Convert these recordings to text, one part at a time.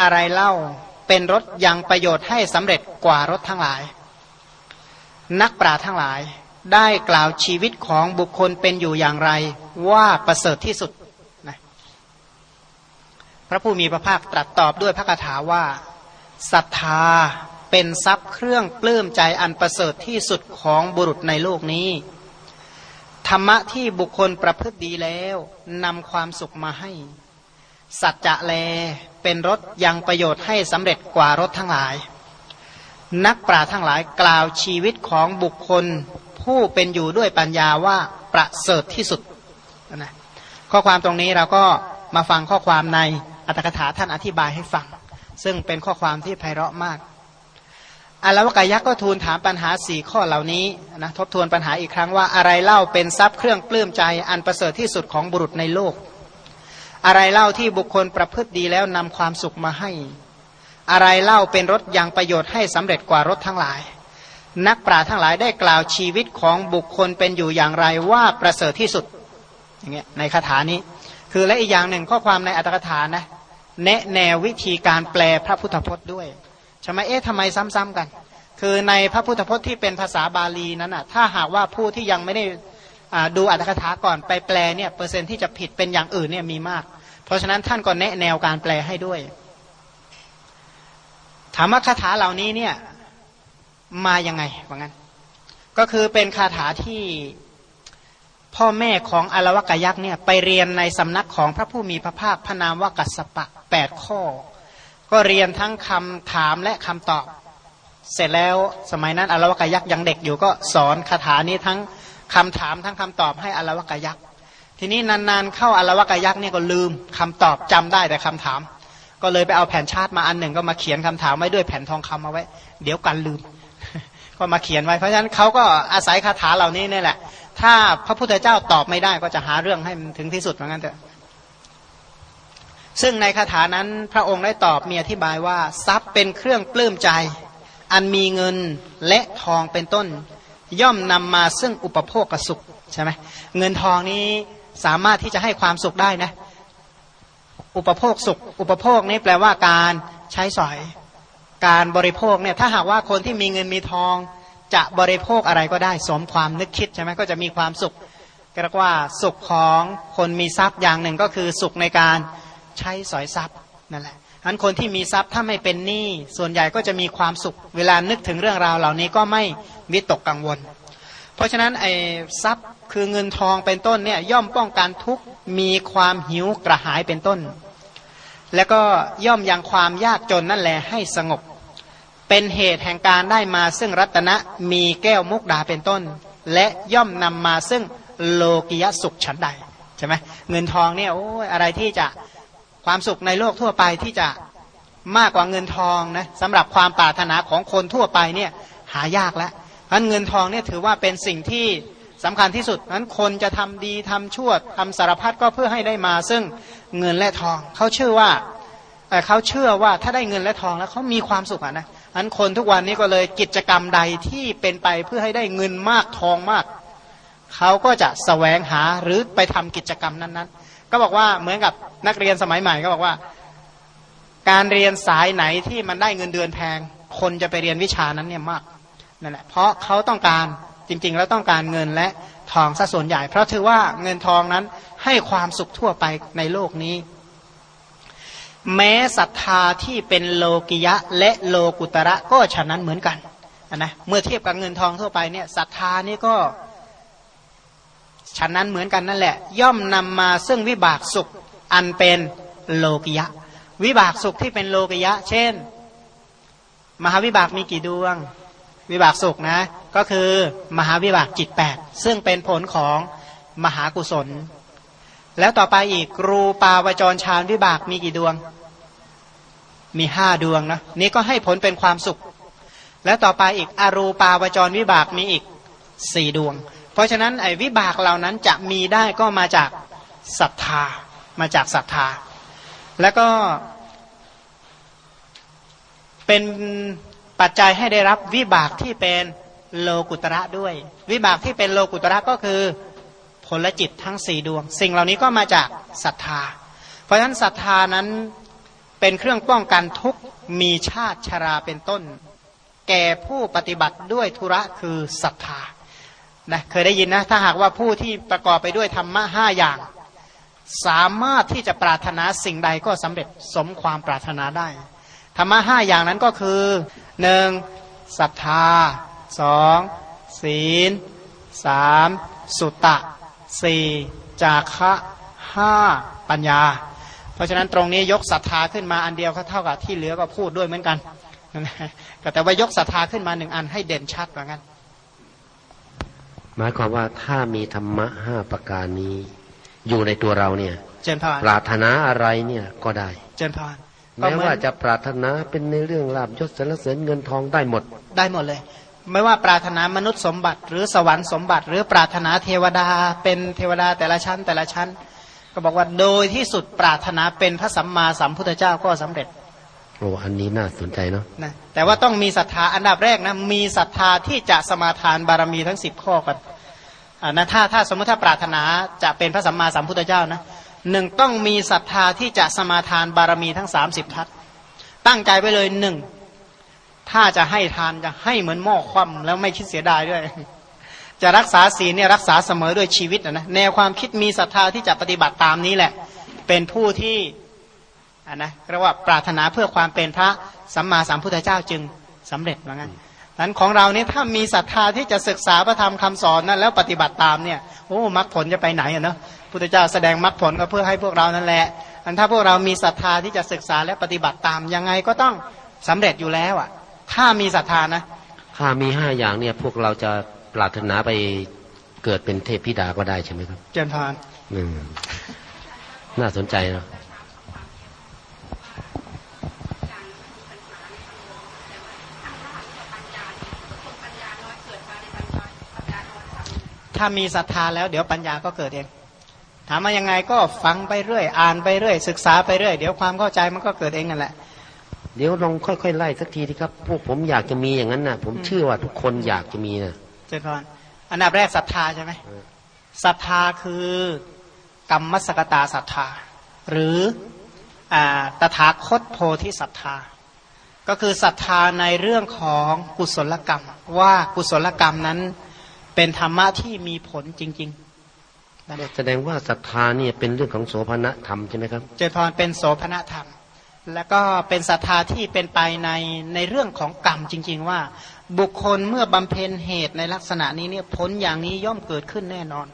อะไรเล่าเป็นรถยังประโยชน์ให้สำเร็จกว่ารถทั้งหลาย นักปราทั้งหลาย ได้กล่าวชีวิตของบุคคลเป็นอยู่อย่างไรว่าประเสริฐที่สุดนะพระผู้มีพระภาคตรัสตอบด้วยพระคาถาว่าศรัทธาเป็นทรัพย์เครื่องปลื้มใจอันประเสริฐที่สุดของบุรุษในโลกนี้ ธรรมะที่บุคคลประพฤติดีแล้วนำความสุขมาให้ สัจจะแลเป็นรถยังประโยชน์ให้สำเร็จกว่ารถทั้งหลาย นักปราชญ์ทั้งหลายกล่าวชีวิตของบุคคลผู้เป็นอยู่ด้วยปัญญาว่าประเสริฐที่สุดนะข้อความตรงนี้เราก็มาฟังข้อความในอัตถกถาท่านอธิบายให้ฟัง ซึ่งเป็นข้อความที่ไพเราะมากอารวกายักษ์ก็ทูลถามปัญหาสี่ข้อเหล่านี้นะทบทวนปัญหาอีกครั้งว่าอะไรเล่าเป็นทรัพย์เครื่องปลื้มใจอันประเสริฐที่สุดของบุรุษในโลก อะไรเล่าที่บุคคลประพฤติดีแล้วนำความสุขมาให้ อะไรเล่าเป็นรถยังประโยชน์ให้สำเร็จกว่ารถทั้งหลาย นักปราชญ์ทั้งหลายได้กล่าวชีวิตของบุคคลเป็นอยู่อย่างไรว่าประเสริฐที่สุดอย่างเงี้ยในคาถานี้ คือและอีกอย่างหนึ่งข้อความในอัตถกถานะแนะแนววิธีการแปลพระพุทธพจน์ด้วยใช่ไหมเอ๊ะทำไมซ้ำๆกัน คือในพระพุทธพจน์ที่เป็นภาษาบาลีนั้นอะถ้าหากว่าผู้ที่ยังไม่ได้ ดูอัตถกถาก่อนไปแปลเนี่ยเปอร์เซ็นที่จะผิดเป็นอย่างอื่นเนี่ยมีมาก เพราะฉะนั้นท่านก็แนะแนวการแปลให้ด้วย ถามว่าคาถาเหล่านี้เนี่ยมายังไงว่างั้น ก็คือเป็นคาถาที่พ่อแม่ของอารวกยักษ์เนี่ยไปเรียนในสำนักของพระผู้มีพระภาคพระนามว่ากัสปะแปดข้อ ก็เรียนทั้งคำถามและคำตอบ เสร็จแล้วสมัยนั้นอารวกยักษ์ยังเด็กอยู่ก็สอนคาถานี้ทั้ง คำถามทั้งคำตอบให้อารวกยักษ์ทีนี้นานๆเข้าอารวกยักษ์เนี่ยก็ลืมคำตอบจำได้แต่คำถาม ก็เลยไปเอาแผ่นชาติมาอันหนึ่งก็มาเขียนคำถามไว้ด้วยแผ่นทองคำมาไว้ เดี๋ยวกันลืม ก็มาเขียนไว้เพราะฉะนั้นเขาก็อาศัยคาถาเหล่านี้นี่แหละ ถ้าพระพุทธเจ้าตอบไม่ได้ก็จะหาเรื่องให้มันถึงที่สุดเหมือนกันเถอะซึ่งในคาถานั้นพระองค์ได้ตอบมีอธิบายว่า ทรัพย์เป็นเครื่องปลื้มใจ อันมีเงินและทองเป็นต้น ย่อมนำมาซึ่งอุปโภคกสุขใช่ไหมเงินทองนี้สามารถที่จะให้ความสุขได้นะ อุปโภคสุข อุปโภคนี้แปลว่าการใช้สอย การบริโภคเนี่ยถ้าหากว่าคนที่มีเงินมีทอง จะบริโภคอะไรก็ได้สมความนึกคิดใช่ไหมก็จะมีความสุขก็เรียกว่าสุขของคนมีทรัพย์อย่างหนึ่งก็คือสุขในการใช้สอยทรัพย์นั่นแหละ อันคนที่มีทรัพย์ถ้าไม่เป็นหนี้ส่วนใหญ่ก็จะมีความสุข เวลานึกถึงเรื่องราวเหล่านี้ก็ไม่วิตกกังวล เพราะฉะนั้นไอ้ทรัพย์คือเงินทองเป็นต้นเนี่ยย่อมป้องกันทุกมีความหิวกระหายเป็นต้น แล้วก็ย่อมยังความยากจนนั่นแหละให้สงบ เป็นเหตุแห่งการได้มาซึ่งรัตนะมีแก้วมุกดาเป็นต้น และย่อมนำมาซึ่งโลกิยสุขฉันใดใช่ไหมเงินทองเนี่ยโอ้ยอะไรที่จะ ความสุขในโลกทั่วไปที่จะมากกว่าเงินทองนะสำหรับความปรารถนาของคนทั่วไปเนี่ยหายากแล้วเพราะเงินทองเนี่ยถือว่าเป็นสิ่งที่สำคัญที่สุดนั้นคนจะทำดีทำชั่วทำสารพัดก็เพื่อให้ได้มา ซึ่งเงินและทองเขาเชื่อว่าเขาเชื่อว่าถ้าได้เงินและทองแล้วเขามีความสุขนะนั้นคนทุกวันนี้ก็เลยกิจกรรมใดที่เป็นไปเพื่อให้ได้เงินมากทองมาก เขาก็จะสแสวงหาหรือไปทำกิจกรรมนั้นๆ ก็บอกว่าเหมือนกับนักเรียนสมัยใหม่ก็บอกว่า การเรียนสายไหนที่มันได้เงินเดือนแพง คนจะไปเรียนวิชานั้นเนี่ยมากนั่นแหละเพราะเขาต้องการจริง ๆ แล้วต้องการเงินและทองซะส่วนใหญ่ เพราะถือว่าเงินทองนั้นให้ความสุขทั่วไปในโลกนี้ แม้ศรัทธาที่เป็นโลกิยะและโลกุตระก็ฉะนั้นเหมือนกันนะเมื่อเทียบกับเงินทองทั่วไปเนี่ยศรัทธานี่ก็ ฉันนั้นเหมือนกันนั่นแหละ ย่อมนำมาซึ่งวิบากสุขอันเป็นโลกิยะ วิบากสุขที่เป็นโลกิยะ เช่น มหาวิบากมีกี่ดวง วิบากสุขนะ ก็คือมหาวิบากจิตแปดซึ่งเป็นผลของมหากุศล แล้วต่อไปอีกรูปาวจรฌานวิบากมีกี่ดวง มีห้าดวงนะนี่ก็ให้ผลเป็นความสุข แล้วต่อไปอีกอรูปาวจรวิบากมีอีกสี่ดวง เพราะฉะนั้นไอ้วิบากเหล่านั้นจะมีได้ก็มาจากศรัทธามาจากศรัทธา แล้วก็เป็นปัจจัยให้ได้รับวิบากที่เป็นโลกุตระด้วย วิบากที่เป็นโลกุตระก็คือผลจิตทั้งสี่ดวง สิ่งเหล่านี้ก็มาจากศรัทธา เพราะฉะนั้นศรัทธานั้นเป็นเครื่องป้องกันทุกมีชาติชราเป็นต้น แก่ผู้ปฏิบัติด้วยธุระคือศรัทธา นะเคยได้ยินนะถ้าหากว่าผู้ที่ประกอบไปด้วยธรรมะห้าอย่าง สามารถที่จะปรารถนาสิ่งใดก็สำเร็จสมความปรารถนาได้ ธรรมะห้าอย่างนั้นก็คือหนึ่งศรัทธาสองศีลสามสุตตะสี่จาคะห้าปัญญา เพราะฉะนั้นตรงนี้ยกศรัทธาขึ้นมาอันเดียวก็เท่ากับที่เหลือก็พูดด้วยเหมือนกันแต่ว่ายกศรัทธาขึ้นมาหนึ่งอันให้เด่นชัดเหมือนกัน หมายความว่าถ้ามีธรรมะห้าประการนี้ อยู่ในตัวเราเนี่ยเจนพานปรารถนาอะไรเนี่ยก็ได้ เจนพานแม้ว่าจะปรารถนาเป็นในเรื่องลาบยศสรรเสริญเงินทองได้หมด ได้หมดเลย ไม่ว่าปรารถนามนุษย์สมบัติ หรือสวรรค์สมบัติ หรือปรารถนาเทวดาเป็นเทวดาแต่ละชั้นแต่ละชั้น ก็บอกว่าโดยที่สุดปรารถนาเป็นพระสัมมาสัมพุทธเจ้าก็สำเร็จ โอ้อันนี้น่าสนใจเนาะนะแต่ว่าต้องมีศรัทธาอันดับแรกนะมีศรัทธาที่จะสมาทานบารมีทั้งสิบข้อกันนะถ้าถ้าสมมติถ้าปรารถนาจะเป็นพระสัมมาสัมพุทธเจ้านะหนึ่งต้องมีศรัทธาที่จะสมาทานบารมีทั้งสามสิบทัศตั้งใจไว้เลยหนึ่งถ้าจะให้ทานจะให้เหมือนหม้อคว่ำแล้วไม่คิดเสียดายด้วย จะรักษาศีลเนี่ยรักษาเสมอด้วยชีวิตนะแนวความคิดมีศรัทธาที่จะปฏิบัติตามนี้แหละ เป็นผู้ที่ อ่านะเรียกว่าปรารถนาเพื่อความเป็นพระสัมมาสัมพุทธเจ้าจึงสำเร็จเหมือนกันนั้นของเราเนี่ยถ้ามีศรัทธาที่จะศึกษาพระธรรมคำสอนนั้นแล้วปฏิบัติตามเนี่ยโอ้มรรคผลจะไปไหนอะเนาะพุทธเจ้าแสดงมรรคผลก็เพื่อให้พวกเรานั่นแหละอันถ้าพวกเรามีศรัทธาที่จะศึกษาและปฏิบัติตามยังไงก็ต้องสำเร็จอยู่แล้วอะ ถ้ามีศรัทธานะถ้ามีห้าอย่างเนี่ยพวกเราจะปรารถนาไปเกิดเป็นเทพธิดาก็ได้ใช่ไหมครับ เจนพานอืมน่าสนใจเนาะ ถ้ามีศรัทธาแล้วเดี๋ยวปัญญาก็เกิดเอง ถามมายังไงก็ฟังไปเรื่อย อ่านไปเรื่อย ศึกษาไปเรื่อย เดี๋ยวความเข้าใจมันก็เกิดเองนั่นแหละ เดี๋ยวลองค่อยๆไล่สักทีที่ครับ พวกผมอยากจะมีอย่างนั้นนะผมเชื่อว่าทุกคนอยากจะมีนะเจริญพรอันดับแรกศรัทธาใช่ไหมศรัทธาคือกรรมมสกตาศรัทธา หรืออ่าตถาคตโพธิศรัทธา ก็คือศรัทธาในเรื่องของกุศลกรรม ว่ากุศลกรรมนั้น เป็นธรรมะที่มีผลจริงๆแสดงว่าศรัทธาเนี่ยเป็นเรื่องของโสภณธรรมใช่ไหมครับเจริญพรเป็นโสภณธรรม แล้วก็เป็นศรัทธาที่เป็นไปในในเรื่องของกรรมจริง ๆ ว่า บุคคลเมื่อบำเพ็ญเหตุในลักษณะนี้เนี่ยผลอย่างนี้ย่อมเกิดขึ้นแน่นอน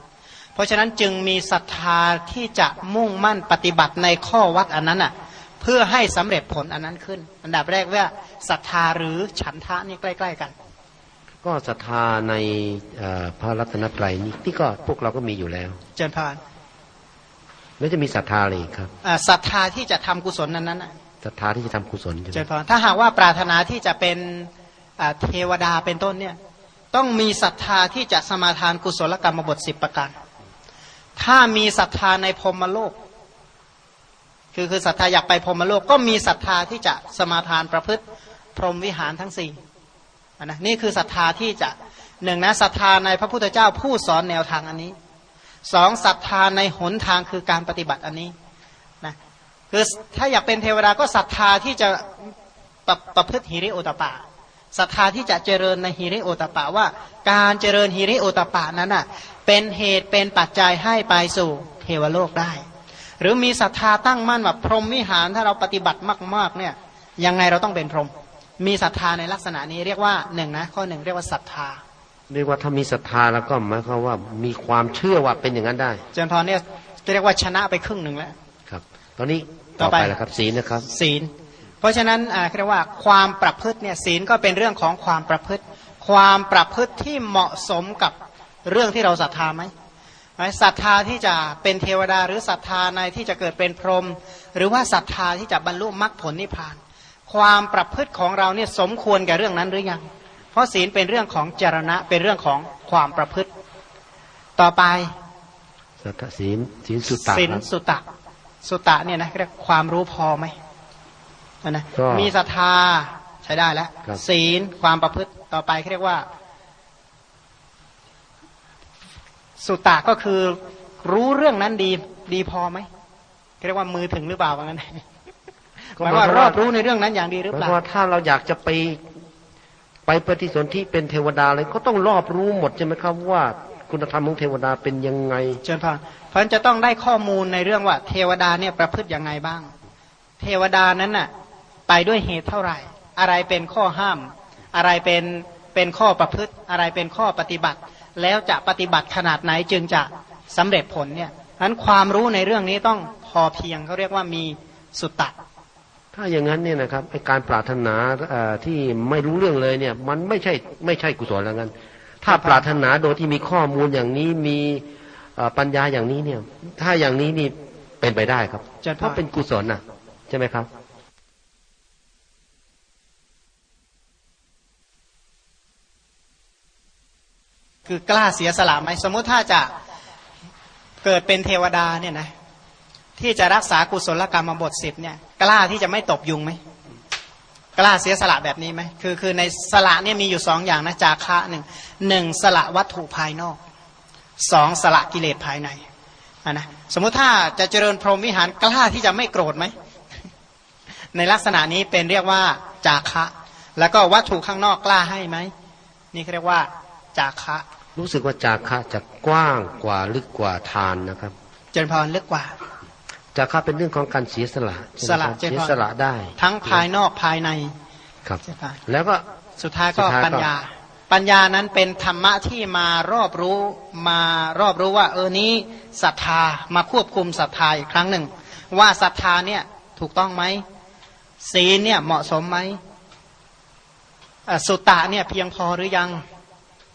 เพราะฉะนั้นจึงมีศรัทธาที่จะมุ่งมั่นปฏิบัติในข้อวัดอันนั้นอะเพื่อให้สำเร็จผลอันนั้นขึ้น อันดับแรกว่าศรัทธาหรือฉันทะนี่ใกล้ ๆ กัน ก็ศรัทธาในพระรัตนตรัยนี่ที่ก็พวกเราก็มีอยู่แล้ว เจนพานแล้วจะมีศรัทธาอะไรครับศรัทธาที่จะทำกุศลนั้นนั้นศรัทธาที่จะทำกุศลเจนพานถ้าหากว่าปรารถนาที่จะเป็นเทวดาเป็นต้นเนี่ยต้องมีศรัทธาที่จะสมาทานกุศลกรรมบทสิบประการถ้ามีศรัทธาในพรมโลก คือคือศรัทธาอยากไปพรมโลก ก็มีศรัทธาที่จะสมาทานประพฤติพรหมวิหารทั้งสี่ นะนี่คือศรัทธาที่จะหนึ่งนะศรัทธาในพระพุทธเจ้าผู้สอนแนวทางอันนี้สองศรัทธาในหนทางคือการปฏิบัติอันนี้นะคือถ้าอยากเป็นเทวดาก็ศรัทธาที่จะประประพฤติหิริโอตปะศรัทธาที่จะเจริญในหิริโอตปะว่า การเจริญหิริโอตปะนั้นอะเป็นเหตุเป็นปัจจัยให้ไปสู่เทวโลกได้ หรือมีศรัทธาตั้งมั่นแบบพรหมวิหารถ้าเราปฏิบัติมากๆเนี่ยยังไงเราต้องเป็นพรหม มีศรัทธาในลักษณะนี้เรียกว่าหนึ่งนะข้อหนึ่งเรียกว่าศรัทธา เรียกว่าถ้ามีศรัทธาแล้วก็หมายความว่ามีความเชื่อว่าเป็นอย่างนั้นได้เจนพรเนี่ยเรียกว่าชนะไปครึ่งหนึ่งแล้วครับ ตอนนี้ต่อไปแล้วครับศีลนะครับ ศีล เพราะฉะนั้นอ่าเรียกว่าความประพฤติเนี่ยศีลก็เป็นเรื่องของความประพฤติ ความประพฤติที่เหมาะสมกับเรื่องที่เราศรัทธาไหมศรัทธาที่จะเป็นเทวดาหรือศรัทธาในที่จะเกิดเป็นพรหมหรือว่าศรัทธาที่จะบรรลุมรรคผลนิพพาน ความประพฤติของเราเนี่ยสมควรแก่เรื่องนั้นหรือยัง เพราะศีลเป็นเรื่องของจรณะเป็นเรื่องของความประพฤติ ต่อไปสัตศีลศีลสุตตะศีลสุตตะสุตตะเนี่ยนะเรียกความรู้พอไหมนะมีศรัทธาใช้ได้แล้วศีลความประพฤติต่อไปเรียกว่า สุตตะก็คือรู้เรื่องนั้นดีดีพอไหมเรียกว่ามือถึงหรือเปล่าว่างั้น หมายว่ารอบรู้ในเรื่องนั้นอย่างดีหรือหมาเปยล่าความว่าถ้าเราอยากจะไปไปปฏิสนธิเป็นเทวดาเลยก็ต้องรอบรู้หมดใช่ไหมครับว่าคุณธรรมของเทวดาเป็นยังไงเชิญพานเพราะฉะนั้นจะต้องได้ข้อมูลในเรื่องว่า เทวดาเนี่ยประพฤติยังไงบ้าง เทวดานั้นน่ะไปด้วยเหตุเท่าไหร่ อะไรเป็นข้อห้าม อะไรเป็นเป็นข้อประพฤติ อะไรเป็นข้อปฏิบัติ แล้วจะปฏิบัติขนาดไหนจึงจะสำเร็จผลเนี่ยนั้นความรู้ในเรื่องนี้ต้องพอเพียงเขาเรียกว่ามีสุตตะ ถ้าอย่างนั้นเนี่ยนะครับไอการปรารถนาเอ่อที่ไม่รู้เรื่องเลยเนี่ย มันไม่ใช่ไม่ใช่กุศลแล้วกันถ้าปรารถนาโดยที่มีข้อมูลอย่างนี้มีเอ่อปัญญาอย่างนี้เนี่ย ถ้าอย่างนี้นี่เป็นไปได้ครับเจริญพรเพราะเป็นกุศลน่ะใช่ไหมครับคือกล้าเสียสละไหมสมมุติถ้าจะเกิดเป็นเทวดาเนี่ยนะ ที่จะรักษากุศลกรรมบทสิบเนี่ยกล้าที่จะไม่ตบยุงไหมกล้าเสียสละแบบนี้ไหมคือคือในสละเนี่ยมีอยู่สองอย่างนะจาคะหนึ่งหนึ่งสละวัตถุภายนอกสองสละกิเลสภายในอะนะสมมุติถ้าจะเจริญพรหมวิหารกล้าที่จะไม่โกรธไหมในลักษณะนี้เป็นเรียกว่าจาคะ แล้วก็วัตถุข้างนอกกล้าให้ไหมนี่เขาเรียกว่าจาคะ รู้สึกว่าจาคะจะกว้างกว่าลึกกว่าทานนะครับ เจริญพรลึกกว่า จาคะเป็นเรื่องของการเสียสละใช่ไหมสละครับเจริญพรเสียสละได้ ทั้งภายนอกภายในครับใช่ปะแล้วก็สุดท้ายสุก็ดท้ายก็ปัญญา ปัญญานั้นเป็นธรรมะที่มารอบรู้มารอบรู้ว่า เออนี้ศรัทธามาควบคุมศรัทธาอีกครั้งหนึ่ง ว่าศรัทธาเนี่ยถูกต้องไหมศีลเนี่ยเหมาะสมไหมอะสุตตะเนี่ยเพียงพอหรือยัง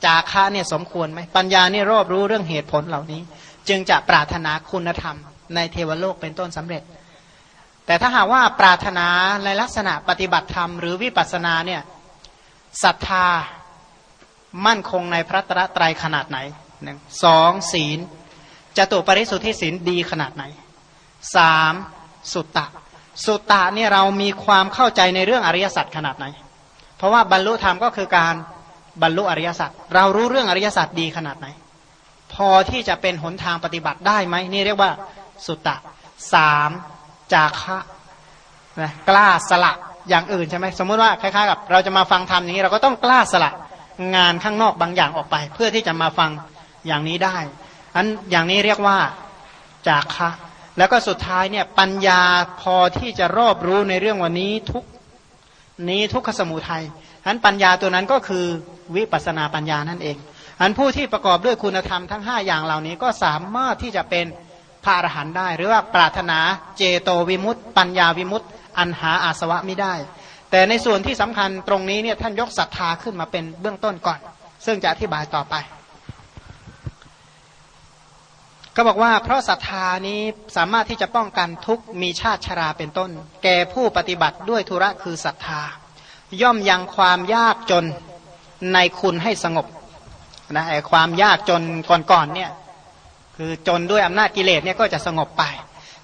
จาคะเนี่ยสมควรไหมปัญญาเนี่ยรอบรู้เรื่องเหตุผลเหล่านี้ จึงจะปรารถนาคุณธรรม ในเทวโลกเป็นต้นสำเร็จ แต่ถ้าหากว่าปรารถนาในลักษณะปฏิบัติธรรมหรือวิปัสสนาเนี่ยศรัทธามั่นคงในพระตระไตรขนาดไหนหนึ่งสองศีลจตุปริสุทธิศีลดีขนาดไหนสามสุตตะ สุตตะเนี่ยเรามีความเข้าใจในเรื่องอริยสัจขนาดไหน เพราะว่าบรรลุธรรมก็คือการบรรลุอริยสัจเรารู้เรื่องอริยสัจดีขนาดไหน พอที่จะเป็นหนทางปฏิบัติได้ไหมนี่เรียกว่า สุตตะสามจาคะนะกล้าสละอย่างอื่นใช่ไหมสมมติว่าคล้ายๆกับเราจะมาฟังธรรมอย่างนี้ เราก็ต้องกล้าสละงานข้างนอกบางอย่างออกไป เพื่อที่จะมาฟังอย่างนี้ได้อันอย่างนี้เรียกว่าจาคะแล้วก็สุดท้ายเนี่ยปัญญาพอที่จะรอบรู้ในเรื่องวันนี้ทุกนี้ทุกขสมุทัยอันปัญญาตัวนั้นก็คือวิปัสสนาปัญญานั่นเองอันผู้ที่ประกอบด้วยคุณธรรมทั้ง 5 อย่างเหล่านี้ก็สามารถที่จะเป็น พระอรหันต์ได้ หรือว่าปรารถนาเจโตวิมุตต์ปัญญาวิมุตต์อันหาอาสวะไม่ได้ แต่ในส่วนที่สำคัญตรงนี้เนี่ยท่านยกศรัทธาขึ้นมาเป็นเบื้องต้นก่อน ซึ่งจะอธิบายต่อไป ก็บอกว่าเพราะศรัทธานี้สามารถที่จะป้องกันทุกมีชาติชราเป็นต้น แก่ผู้ปฏิบัติด้วยธุระคือศรัทธา ย่อมยังความยากจนในคุณให้สงบนะไอ้ความยากจนก่อนๆเนี่ย คือจนด้วยอำนาจกิเลสเนี่ยก็จะสงบไป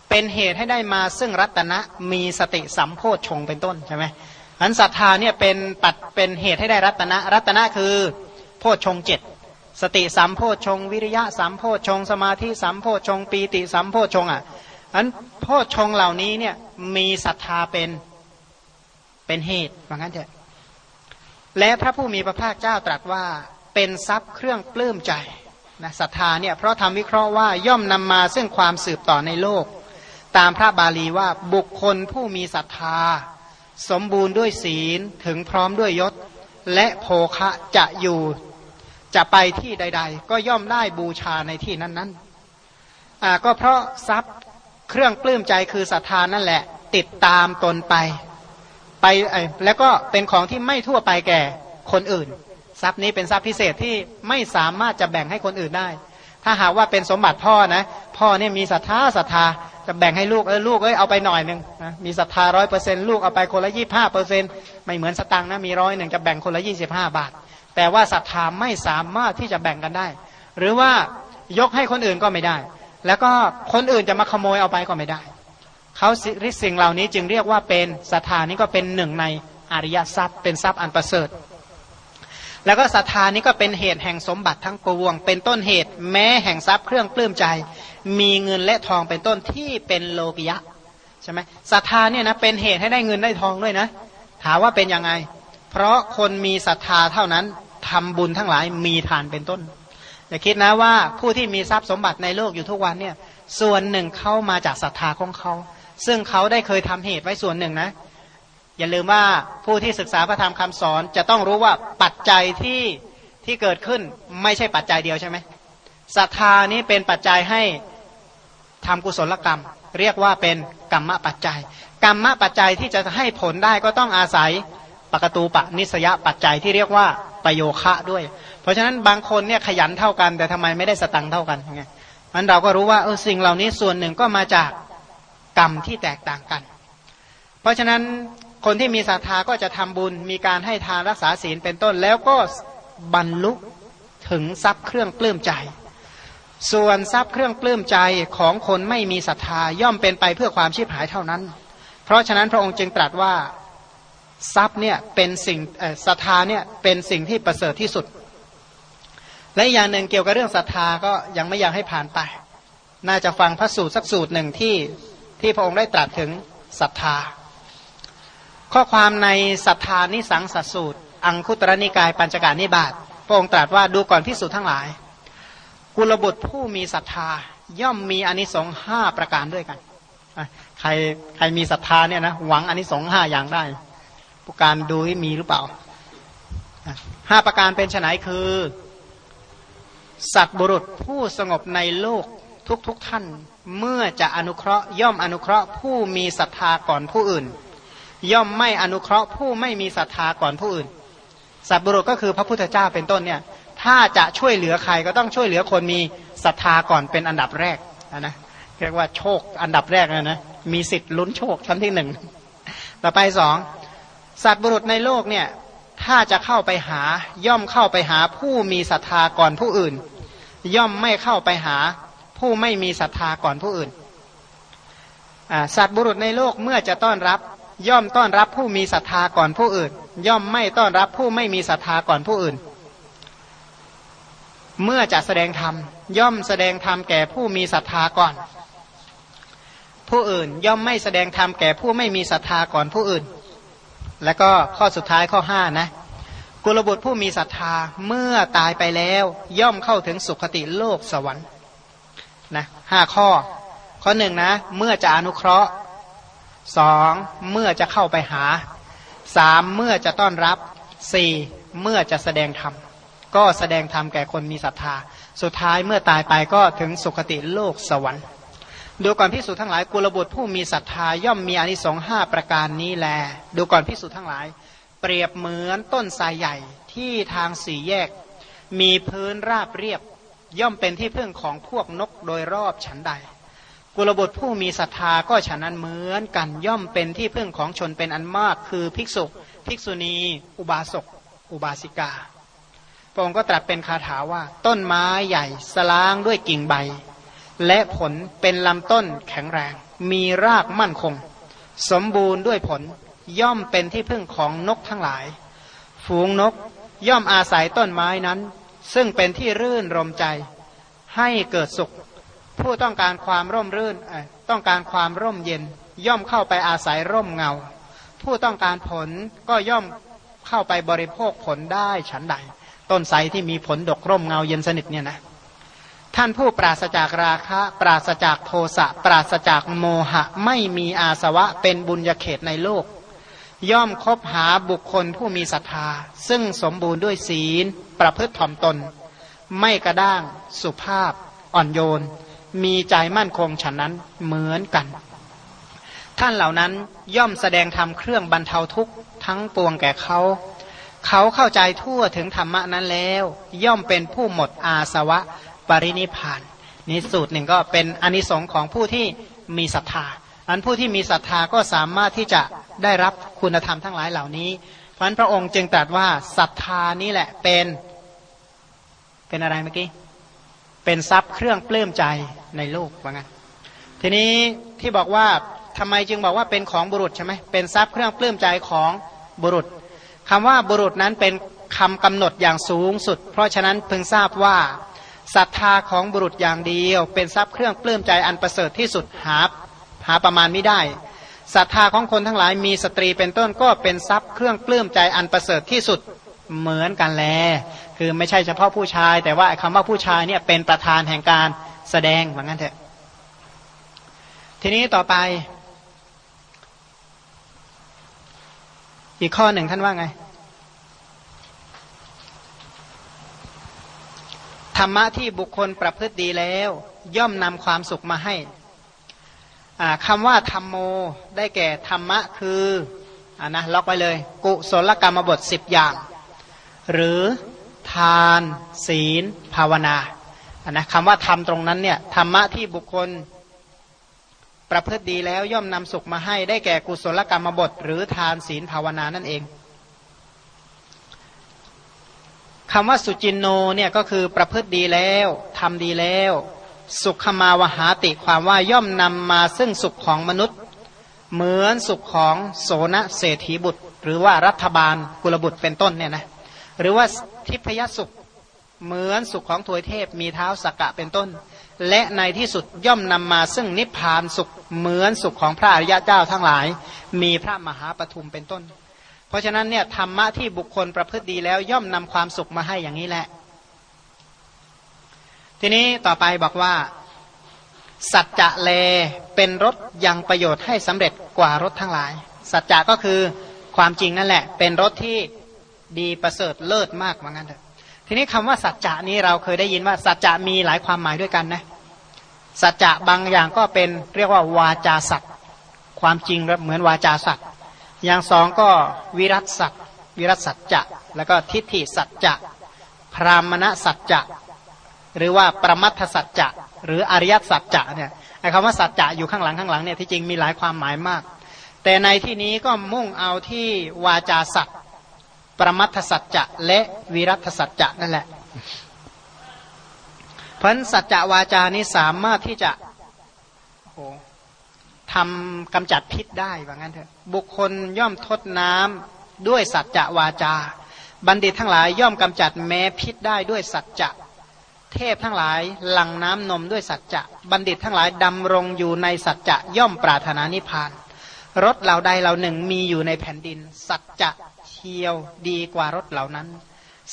เป็นเหตุให้ได้มาซึ่งรัตนะมีสติสัมโพชฌงเป็นต้นใช่ไหมอันศรัทธาเนี่ยเป็นปัดเป็นเหตุให้ได้รัตนะ รัตนะคือโพชฌงเจ็ดสติสัมโพชง วิริยะสัมโพชง สมาธิสัมโพชง ปีติสัมโพชงอะอันโพชงเหล่านี้เนี่ยมีศรัทธาเป็นเป็นเหตุว่างั้นเถอะและพระผู้มีพระภาคเจ้าตรัสว่าเป็นทรัพย์เครื่องปลื้มใจ นะศรัทธาเนี่ยเพราะทำวิเคราะห์ว่าย่อมนำมาซึ่งความสืบต่อในโลก ตามพระบาลีว่าบุคคลผู้มีศรัทธา สมบูรณ์ด้วยศีลถึงพร้อมด้วยยศ และโภคะจะอยู่จะไปที่ใด ๆ ก็ย่อมได้บูชาในที่นั้นๆอ่าก็เพราะทรัพย์เครื่องปลื้มใจคือศรัทธานั่นแหละ ติดตามตนไป ไปไอ้แล้วก็เป็นของที่ไม่ทั่วไปแก่คนอื่น ทรัพย์นี้เป็นทรัพย์พิเศษที่ไม่สามารถจะแบ่งให้คนอื่นได้ ถ้าหากว่าเป็นสมบัติพ่อนะ พ่อเนี่ยมีศรัทธาศรัทธาจะแบ่งให้ลูกเออลูกเอ้ยเอาไปหน่อยหนึ่งนะมีศรัทธาร้อยเปอร์เซ็นลูกเอาไปคนละยี่ห้าเปอร์เซ็นไม่เหมือนสตังค์นะมีร้อยหนึ่งจะแบ่งคนละยี่สิบห้าบาท แต่ว่าศรัทธาไม่สามารถที่จะแบ่งกันได้ หรือว่ายกให้คนอื่นก็ไม่ได้ แล้วก็คนอื่นจะมาขโมยเอาไปก็ไม่ได้เขาสิ่งเหล่านี้จึงเรียกว่าเป็นศรัทธานี้ก็เป็นหนึ่งในอริยทรัพย์เป็นทรัพย์อันประเสริฐ แล้วก็ศรัทธานี้ก็เป็นเหตุแห่งสมบัติทั้งปวง เป็นต้นเหตุแม้แห่งทรัพย์เครื่องปลื้มใจ มีเงินและทองเป็นต้นที่เป็นโลกิยะใช่ไหมศรัทธาเนี่ยนะเป็นเหตุให้ได้เงินได้ทองด้วยนะ ถามว่าเป็นยังไง เพราะคนมีศรัทธาเท่านั้นทำบุญทั้งหลายมีทานเป็นต้นอย่าคิดนะว่าผู้ที่มีทรัพย์สมบัติในโลกอยู่ทุกวันเนี่ยส่วนหนึ่งเข้ามาจากศรัทธาของเขา ซึ่งเขาได้เคยทำเหตุไว้ส่วนหนึ่งนะ อย่าลืมว่าผู้ที่ศึกษาพระธรรมคำสอนจะต้องรู้ว่าปัจจัยที่ที่เกิดขึ้นไม่ใช่ปัจจัยเดียวใช่ไหมศรัทธานี้เป็นปัจจัยให้ทำกุศลกรรม เรียกว่าเป็นกรรมปัจจัย กรรมปัจจัยที่จะให้ผลได้ก็ต้องอาศัยปกตูปะนิสยปัจจัยที่เรียกว่าประโยคะด้วย เพราะฉะนั้นบางคนเนี่ยขยันเท่ากันแต่ทำไมไม่ได้สตังเท่ากันไงมันเราก็รู้ว่าเออสิ่งเหล่านี้ส่วนหนึ่งก็มาจากกรรมที่แตกต่างกัน เพราะฉะนั้น คนที่มีศรัทธาก็จะทำบุญ มีการให้ทานรักษาศีลเป็นต้น แล้วก็บรรลุถึงทรัพย์เครื่องปลื้มใจ ส่วนทรัพย์เครื่องปลื้มใจของคนไม่มีศรัทธาย่อมเป็นไปเพื่อความชีพหายเท่านั้น เพราะฉะนั้นพระองค์จึงตรัสว่าทรัพย์เนี่ยเป็นสิ่งศรัทธาเนี่ยเป็นสิ่งที่ประเสริฐที่สุด และอย่างหนึ่งเกี่ยวกับเรื่องศรัทธาก็ยังไม่อยากให้ผ่านไป น่าจะฟังพระสูตรสักสูตรหนึ่งที่ที่พระองค์ได้ตรัสถึงศรัทธา ข้อความในศรัทธานิสังสัสูตร อังคุตรนิกายปัญจการนิบาตพระองค์ตรัสว่าดูก่อนพิสูจน์ทั้งหลาย กุลบุตรผู้มีศรัทธาย่อมมีอนิสงส์ห้าประการด้วยกัน ใครใครมีศรัทธาเนี่ยนะหวังอนิสงส์ห้าอย่างได้ผู้การดูให้มีหรือเปล่าห้าประการเป็นไฉนคือ สัตบุรุษผู้สงบในโลกทุกๆทท่าน เมื่อจะอนุเคราะห์ย่อมอนุเคราะห์ผู้มีศรัทธาก่อนผู้อื่น ย่อมไม่อนุเคราะห์ผู้ไม่มีศรัทธาก่อนผู้อื่น สัตบุรุษก็คือพระพุทธเจ้าเป็นต้นเนี่ย ถ้าจะช่วยเหลือใครก็ต้องช่วยเหลือคนมีศรัทธาก่อนเป็นอันดับแรกนะเรียกว่าโชคอันดับแรกนะนะมีสิทธิ์ลุ้นโชคชั้นที่หนึ่งต่อไปสองสัตว์บุรุษในโลกเนี่ยถ้าจะเข้าไปหาย่อมเข้าไปหาผู้มีศรัทธาก่อนผู้อื่น ย่อมไม่เข้าไปหาผู้ไม่มีศรัทธาก่อนผู้อื่นสัตว์บุรุษในโลกเมื่อจะต้อนรับ ย่อมต้อนรับผู้มีศรัทธาก่อนผู้อื่น ย่อมไม่ต้อนรับผู้ไม่มีศรัทธาก่อนผู้อื่น เมื่อจะแสดงธรรมย่อมแสดงธรรมแก่ผู้มีศรัทธาก่อน ผู้อื่นย่อมไม่แสดงธรรมแก่ผู้ไม่มีศรัทธาก่อนผู้อื่น แล้วก็ข้อสุดท้ายข้อห้านะกุลบุตรผู้มีศรัทธาเมื่อตายไปแล้ว ย่อมเข้าถึงสุคติโลกสวรรค์นะห้าข้อ ข้อหนึ่งนะ เมื่อจะอนุเคราะห์ สองเมื่อจะเข้าไปหาสามเมื่อจะต้อนรับสี่เมื่อจะแสดงธรรมก็แสดงธรรมแก่คนมีศรัทธา สุดท้ายเมื่อตายไปก็ถึงสุคติโลกสวรรค์ ดูก่อนพิสูจทั้งหลายกุลบุตรผู้มีศรัทธาย่อมมีอนิสงส์ห้าประการนี้แล ดูก่อนพิสูจทั้งหลาย เปรียบเหมือนต้นทรายใหญ่ที่ทางสี่แยก มีพื้นราบเรียบ ย่อมเป็นที่พึ่งของพวกนกโดยรอบฉันใด กุลบุตรผู้มีศรัทธาก็ฉะนั้นเหมือนกันย่อมเป็นที่พึ่งของชนเป็นอันมาก คือภิกษุ ภิกษุณี อุบาสก อุบาสิกาพระองค์ก็ตรัสเป็นคาถาว่า ต้นไม้ใหญ่สล้างด้วยกิ่งใบ และผลเป็นลำต้นแข็งแรง มีรากมั่นคง สมบูรณ์ด้วยผลย่อมเป็นที่พึ่งของนกทั้งหลาย ฝูงนกย่อมอาศัยต้นไม้นั้น ซึ่งเป็นที่รื่นรมใจ ให้เกิดสุข ผู้ต้องการความร่มรื่นต้องการความร่มเย็น ย่อมเข้าไปอาศัยร่มเงา ผู้ต้องการผลก็ย่อมเข้าไปบริโภคผลได้ฉันใด ต้นไทรที่มีผลดกร่มเงาเย็นสนิทเนี่ยนะท่านผู้ปราศจากราคะ ปราศจากโทสะปราศจากโมหะ ไม่มีอาสวะเป็นบุญญาเขตในโลก ย่อมคบหาบุคคลผู้มีศรัทธา ซึ่งสมบูรณ์ด้วยศีล ประพฤติถ่อมตน ไม่กระด้างสุภาพอ่อนโยน มีใจมั่นคงฉันนั้นเหมือนกัน ท่านเหล่านั้นย่อมแสดงธรรมเครื่องบรรเทาทุกข์ทั้งปวงแก่เขาเขาเข้าใจทั่วถึงธรรมะนั้นแล้ว ย่อมเป็นผู้หมดอาสวะปรินิพานนี่สูตรหนึ่งก็เป็นอนิสงค์ของผู้ที่มีศรัทธาอันผู้ที่มีศรัทธาก็สามารถที่จะได้รับคุณธรรมทั้งหลายเหล่านี้เพราะนั้นพระองค์จึงตรัสว่าศรัทธานี่แหละเป็น เป็นอะไรเมื่อกี้ เป็นทรัพย์เครื่องปลื้มใจในโลกว่างั้นทีนี้ที่บอกว่าทำไมจึงบอกว่าเป็นของบุรุษใช่ไหมเป็นทรัพย์เครื่องปลื้มใจของบุรุษคำว่าบุรุษนั้นเป็นคำกำหนดอย่างสูงสุด เพราะฉะนั้นเพิ่งทราบว่าศรัทธาของบุรุษอย่างเดียว เป็นทรัพย์เครื่องปลื้มใจอันประเสริฐที่สุดหาหาประมาณไม่ได้ศรัทธาของคนทั้งหลายมีสตรีเป็นต้นก็เป็นทรัพย์เครื่องปลื้มใจอันประเสริฐที่สุดเหมือนกันแล คือไม่ใช่เฉพาะผู้ชาย แต่ว่าคำว่าผู้ชายเนี่ยเป็นประธานแห่งการแสดงว่างั้นเถอะ ทีนี้ต่อไป อีกข้อหนึ่งท่านว่าไงธรรมะที่บุคคลประพฤติดีแล้ว ย่อมนำความสุขมาให้คำว่าธรรมโมได้แก่ธรรมะคืออ่านะล็อกไว้เลย กุศลกรรมบทสิบอย่าง หรือ ทาน ศีล ภาวนาอ่านะคำว่าธรรมตรงนั้นเนี่ยธรรมะที่บุคคลประพฤติดีแล้วย่อมนำสุขมาให้ได้แก่กุศลกรรมบท หรือทานศีลภาวนานั่นเองคำว่าสุจินโนเนี่ยก็คือประพฤติดีแล้วทำดีแล้ว สุขมาวหาติความว่าย่อมนำมาซึ่งสุขของมนุษย์ เหมือนสุขของโสนเศรษฐีบุตร หรือว่ารัฐบาลกุลบุตรเป็นต้นเนี่ยนะหรือว่า ทิพยสุข เหมือนสุขของทวยเทพมีเท้าสกกะเป็นต้น และในที่สุดย่อมนำมาซึ่งนิพพานสุขเหมือนสุขของพระอริยะเจ้าทั้งหลาย มีพระมหาปทุมเป็นต้น เพราะฉะนั้นเนี่ยธรรมะที่บุคคลประพฤติดีแล้วย่อมนำความสุขมาให้อย่างนี้แหละ ทีนี้ต่อไปบอกว่าสัจจะเลเป็นรถยังประโยชน์ให้สำเร็จกว่ารถทั้งหลาย สัจจะก็คือความจริงนั่นแหละ เป็นรถที่ ดีประเสริฐเลิศมากเหมือนกันเถอะทีนี้คำว่าสัจจะนี้เราเคยได้ยินว่าสัจจะมีหลายความหมายด้วยกันนะสัจจะบางอย่างก็เป็นเรียกว่าวาจาสัตว์ความจริงเหมือนวาจาสัตว์อย่างสองก็วิรัตสัจวิรัตสัจจะแล้วก็ทิฏฐิสัจจะพรามณสัจจะหรือว่าประมัทสัจจะหรืออริยสัจจะเนี่ยไอ้คำว่าสัจจะอยู่ข้างหลังข้างหลังเนี่ยที่จริงมีหลายความหมายมาก แต่ในที่นี้ก็มุ่งเอาที่วาจาสัจ ประมัทสัจจะและวิรัตสัจจะนั่นแหละพันสัจจะวาจานี้สามารถที่จะโอ้ทำกำจัดพิษได้ว่างั้นเถอะ บุคคลย่อมทดน้ำด้วยสัจจะวาจา บัณฑิตทั้งหลายย่อมกำจัดแม้พิษได้ด้วยสัจจะเทพทั้งหลายหลั่งน้ำนมด้วยสัจจะบัณฑิตทั้งหลายดำรงอยู่ในสัจจะย่อมปรารถนานิพพานรถเหล่าใดเหล่าหนึ่งมีอยู่ในแผ่นดิน สัจจะ เทียวดีกว่ารถเหล่านั้น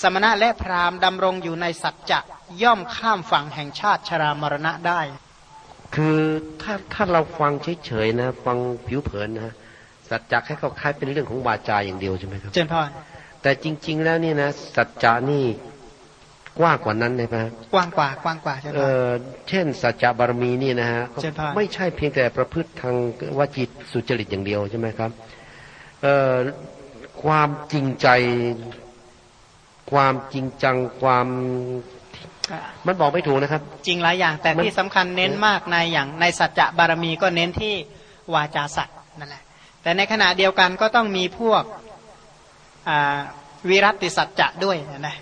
สมณะและพราหมณ์ดำรงอยู่ในสัจจะย่อมข้ามฝั่งแห่งชาติชรามรณะได้ คือถ้าถ้าเราฟังเฉยๆนะ ฟังผิวเผินนะสัจจะแค่เขาคล้ายเป็นเรื่องของวาจาอย่างเดียวใช่ไหมครับเจนพรแต่จริง ๆ แล้วนี่นะสัจจะนี่กว้างกว่านั้นเลยไหมกว้างกว่ากว้างกว่าใช่ไหมเช่น สัจจะบารมีนี่นะฮะไม่ใช่เพียงแต่ประพฤติทางวจิตสุจริตอย่างเดียวใช่ไหมครับ ความจริงใจ ความจริงจังความมันบอกไม่ถูกนะครับ จริงหลายอย่าง แต่ที่สำคัญเน้นมากในอย่างในสัจจะบารมีก็เน้นที่วาจาสัตว์นั่นแหละแต่ในขณะเดียวกันก็ต้องมีพวกวิรัติสัจจะด้วยนะ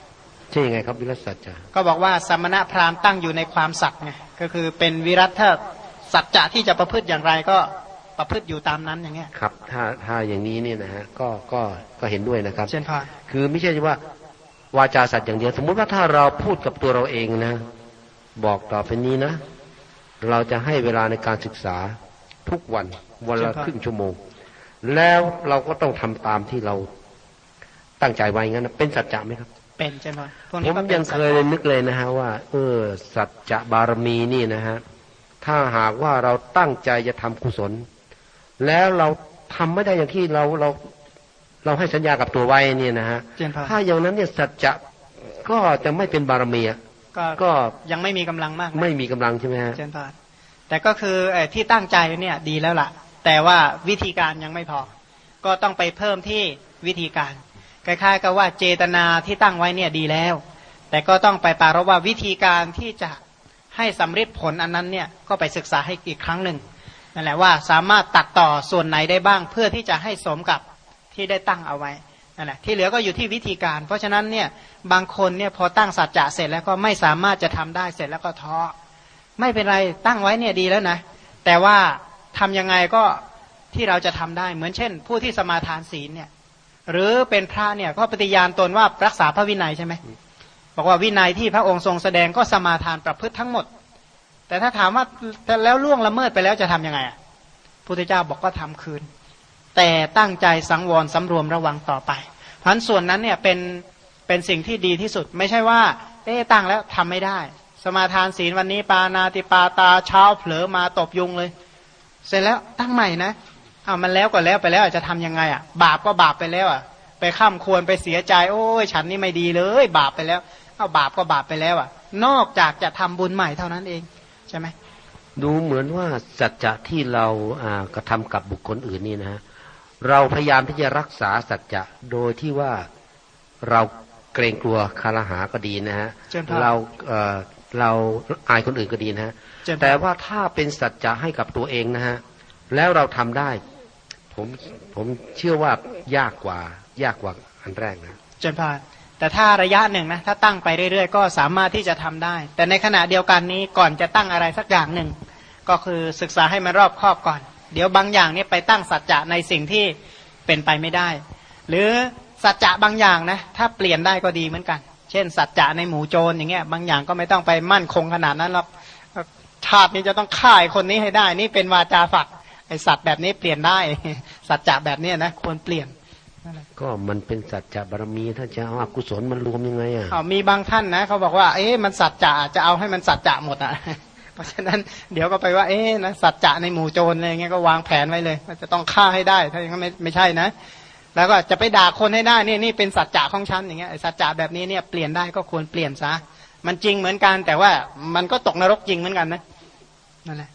ใช่ยังไงครับวิรัติสัจจะก็บอกว่าสมณะพราหมณ์ตั้งอยู่ในความสัตย์ไงก็คือเป็นวิรัตถ้าสัจจะที่จะประพฤติอย่างไรก็ ประพฤติอยู่ตามนั้นอย่างเงี้ยครับ ถ้าถ้าอย่างนี้เนี่ยนะฮะก็ก็ก็เห็นด้วยนะครับ เช่นพอคือไม่ใช่ว่าวาจาสัตว์อย่างเดียว สมมุติว่าถ้าเราพูดกับตัวเราเองนะ บอกต่อไปนี้นะ เราจะให้เวลาในการศึกษาทุกวันวันละครึ่งชั่วโมง แล้วเราก็ต้องทำตามที่เราตั้งใจไว้งั้นเป็นสัจจะไหมครับ เป็นใช่ไหมผมยังเคยนึกเลยนะฮะว่า เออ สัจจะบารมีนี่นะฮะถ้าหากว่าเราตั้งใจจะทำกุศล แล้วเราทำไม่ได้อย่างที่เราเราเราให้สัญญากับตัวไว้เนี่ยนะฮะถ้าอย่างนั้นเนี่ยสัจจะก็จะไม่เป็นบารมีก็ยังไม่มีกำลังมาก ไม่มีกำลังใช่ไหมฮะเจนพานแต่ก็คือที่ตั้งใจเนี่ยดีแล้วล่ะ แต่ว่าวิธีการยังไม่พอ ก็ต้องไปเพิ่มที่วิธีการคล้ายๆกับว่าเจตนาที่ตั้งไว้เนี่ยดีแล้ว แต่ก็ต้องไปปารว่าวิธีการที่จะให้สำเร็จผลอันนั้นเนี่ยก็ไปศึกษาให้อีกครั้งหนึ่ง นั่นแหละว่าสามารถตัดต่อส่วนไหนได้บ้าง เพื่อที่จะให้สมกับที่ได้ตั้งเอาไว้นั่นแหละที่เหลือก็อยู่ที่วิธีการ เพราะฉะนั้นเนี่ยบางคนเนี่ยพอตั้งสัจจะเสร็จแล้วก็ไม่สามารถจะทำได้เสร็จแล้วก็ท้อไม่เป็นไรตั้งไว้เนี่ยดีแล้วนะ แต่ว่าทํำยังไงก็ที่เราจะทำได้เหมือนเช่น ผู้ที่สมาทานศีลเนี่ยหรือเป็นพระเนี่ยก็ปฏิญาณตนว่ารักษาพระวินัยใช่ไหมบอกว่าวินัยที่พระองค์ทรงแสดงก็สมาทานประพฤติทั้งหมด แต่ถ้าถามว่าแล้วล่วงละเมิดไปแล้วจะทํำยังไงอะพุทธเจ้าบอกก็ทำคืน แต่ตั้งใจสังวรสำรวมระวังต่อไปเพราะส่วนนั้นเนี่ยเป็นเป็นสิ่งที่ดีที่สุด ไม่ใช่ว่าเอ๊ตั้งแล้วทำไม่ได้ สมาทานศีลวันนี้ปานาติปาตาเช้าเผลอมาตบยุงเลย เสร็จแล้วตั้งใหม่นะเอามันแล้วก็แล้วไปแล้วจะทํำยังไงอะ บาปก็บาปไปแล้วอะ ไปข้ามควรไปเสียใจ โอ้ยฉันนี่ไม่ดีเลย บาปไปแล้ว เอาบาปก็บาปไปแล้วอะ นอกจากจะทำบุญใหม่เท่านั้นเอง ช่ไหมดูเหมือนว่าสัจจะที่เรากระทำกับบุคคลอื่นนี่นะเราพยายามที่จะรักษาสัจจะโดยที่ว่าเราเกรงกลัวคารหาก็ดีนะฮะเราเเราอายคนอื่นก็ดีนะฮะแต่ว่าถ้าเป็นสัจจะให้กับตัวเองนะฮะแล้วเราทำได้ ผมผมเชื่อว่ายากกว่ายากกว่าอันแรกนะเจนพาน แต่ถ้าระยะหนึ่งนะถ้าตั้งไปเรื่อยๆ ก็สามารถที่จะทำได้ แต่ในขณะเดียวกันนี้ก่อนจะตั้งอะไรสักอย่างหนึ่ง ก็คือศึกษาให้มันรอบครอบก่อน เดี๋ยวบางอย่างนี่ไปตั้งสัจจะในสิ่งที่เป็นไปไม่ได้ หรือสัจจะบางอย่างนะถ้าเปลี่ยนได้ก็ดีเหมือนกัน เช่น สัจจะในหมู่โจรอย่างเงี้ยบางอย่างก็ไม่ต้องไปมั่นคงขนาดนั้นหรอกชาตินี้จะต้องฆ่าคนนี้ให้ได้ นี่เป็นวาจาฝักไอสัตว์แบบนี้เปลี่ยนได้ สัจจะแบบนี้นะควรเปลี่ยน ก็มันเป็นสัจจะบารมีถ้าจะเอาอกุศลมันรวมยังไงอะมีบางท่านนะเขาบอกว่า เอ๊ะมันสัจจะจะเอาให้มันสัจจะหมดอะเพราะฉะนั้นเดี๋ยวก็ไปว่าเอ๊ะนะสัจจะในหมู่โจรอะไรเงี้ยก็วางแผนไว้เลยว่าจะต้องฆ่าให้ได้ถ้าอย่างนั้นไม่ไม่ใช่นะ แล้วก็จะไปด่าคนให้ได้นี่นี่เป็นสัจจะของฉันอย่างเงี้ยสัจจะแบบนี้เนี่ยเปลี่ยนได้ก็ควรเปลี่ยนซะมันจริงเหมือนกันแต่ว่ามันก็ตกนรกจริงเหมือนกันนะนั่นแหละ